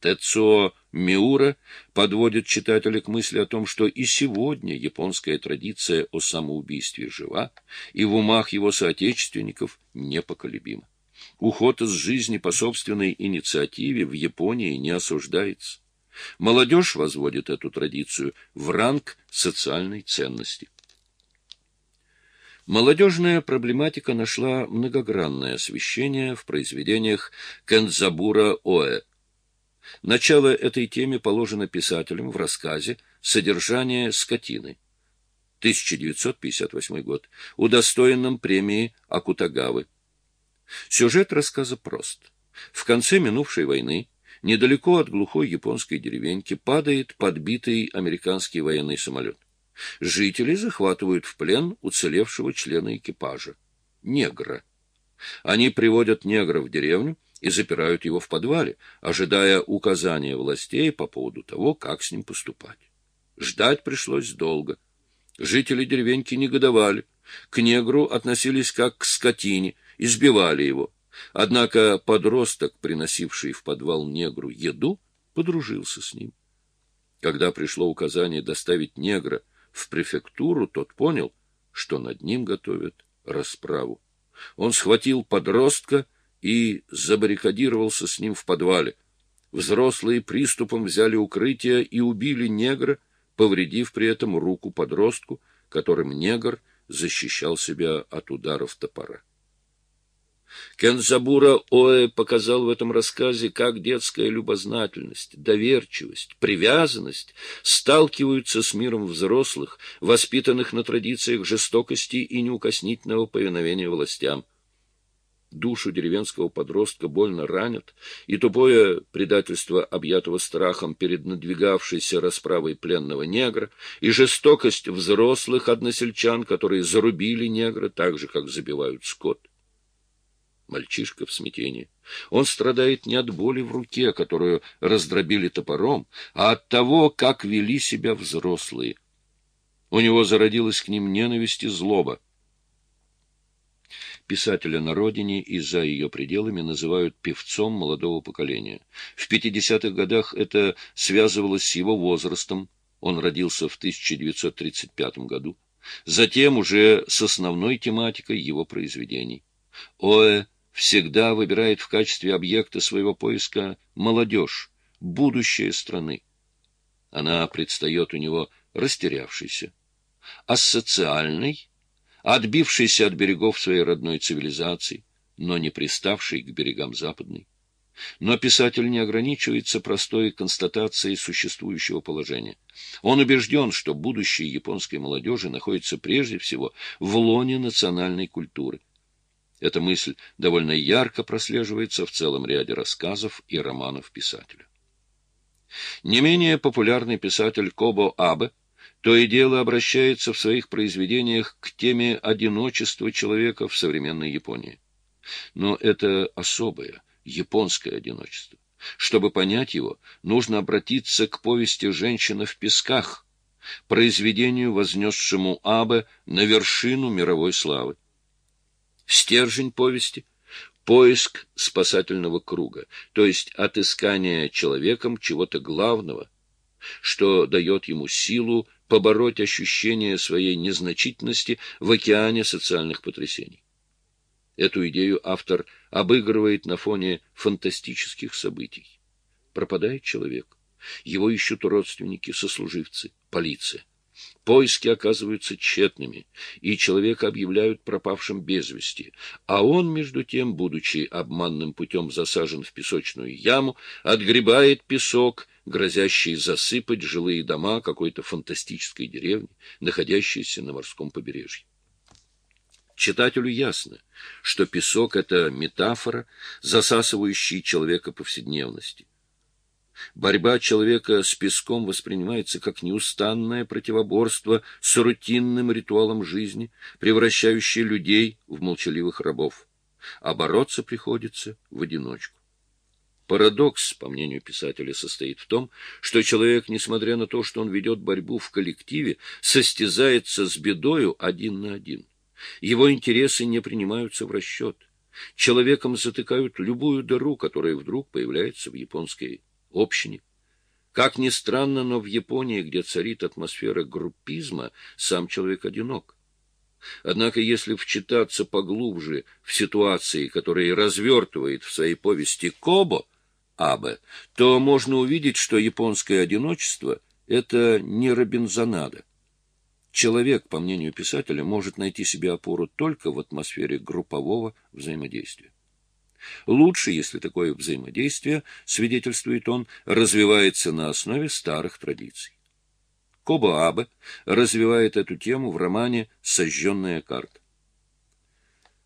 Тецо Миура подводит читателя к мысли о том, что и сегодня японская традиция о самоубийстве жива, и в умах его соотечественников непоколебима. Уход из жизни по собственной инициативе в Японии не осуждается. Молодежь возводит эту традицию в ранг социальной ценности. Молодежная проблематика нашла многогранное освещение в произведениях Кензабура Оэ. Начало этой теме положено писателем в рассказе «Содержание скотины» 1958 год, удостоенном премии Акутагавы. Сюжет рассказа прост. В конце минувшей войны недалеко от глухой японской деревеньки падает подбитый американский военный самолет. Жители захватывают в плен уцелевшего члена экипажа — негра. Они приводят негра в деревню и запирают его в подвале, ожидая указания властей по поводу того, как с ним поступать. Ждать пришлось долго. Жители деревеньки негодовали. К негру относились как к скотине, избивали его. Однако подросток, приносивший в подвал негру еду, подружился с ним. Когда пришло указание доставить негра в префектуру, тот понял, что над ним готовят расправу. Он схватил подростка и забаррикадировался с ним в подвале. Взрослые приступом взяли укрытие и убили негра, повредив при этом руку подростку, которым негр защищал себя от ударов топора. Кензабура Оэ показал в этом рассказе, как детская любознательность, доверчивость, привязанность сталкиваются с миром взрослых, воспитанных на традициях жестокости и неукоснительного повиновения властям. Душу деревенского подростка больно ранят, и тупое предательство объятого страхом перед надвигавшейся расправой пленного негра, и жестокость взрослых односельчан, которые зарубили негра так же, как забивают скот. Мальчишка в смятении. Он страдает не от боли в руке, которую раздробили топором, а от того, как вели себя взрослые. У него зародилась к ним ненависть и злоба. Писателя на родине и за ее пределами называют певцом молодого поколения. В 50-х годах это связывалось с его возрастом. Он родился в 1935 году. Затем уже с основной тематикой его произведений. Оэ всегда выбирает в качестве объекта своего поиска молодежь, будущее страны. Она предстает у него растерявшейся, асоциальной, отбившейся от берегов своей родной цивилизации, но не приставшей к берегам западной. Но писатель не ограничивается простой констатацией существующего положения. Он убежден, что будущее японской молодежи находится прежде всего в лоне национальной культуры. Эта мысль довольно ярко прослеживается в целом ряде рассказов и романов писателя. Не менее популярный писатель Кобо Абе то и дело обращается в своих произведениях к теме одиночества человека в современной Японии. Но это особое, японское одиночество. Чтобы понять его, нужно обратиться к повести «Женщина в песках», произведению, вознесшему Абе на вершину мировой славы. Стержень повести — поиск спасательного круга, то есть отыскание человеком чего-то главного, что дает ему силу побороть ощущение своей незначительности в океане социальных потрясений. Эту идею автор обыгрывает на фоне фантастических событий. Пропадает человек. Его ищут родственники, сослуживцы, полиция. Поиски оказываются тщетными, и человека объявляют пропавшим без вести, а он, между тем, будучи обманным путем засажен в песочную яму, отгребает песок, грозящий засыпать жилые дома какой-то фантастической деревни, находящейся на морском побережье. Читателю ясно, что песок — это метафора, засасывающая человека повседневности. Борьба человека с песком воспринимается как неустанное противоборство с рутинным ритуалом жизни, превращающее людей в молчаливых рабов. А бороться приходится в одиночку. Парадокс, по мнению писателя, состоит в том, что человек, несмотря на то, что он ведет борьбу в коллективе, состязается с бедою один на один. Его интересы не принимаются в расчет. Человеком затыкают любую дыру, которая вдруг появляется в японской общине. Как ни странно, но в Японии, где царит атмосфера группизма, сам человек одинок. Однако, если вчитаться поглубже в ситуации, которые развертывает в своей повести Кобо, Абе, то можно увидеть, что японское одиночество — это не Робинзонада. Человек, по мнению писателя, может найти себе опору только в атмосфере группового взаимодействия. Лучше, если такое взаимодействие, свидетельствует он, развивается на основе старых традиций. Кобо Абе развивает эту тему в романе «Сожженная карта».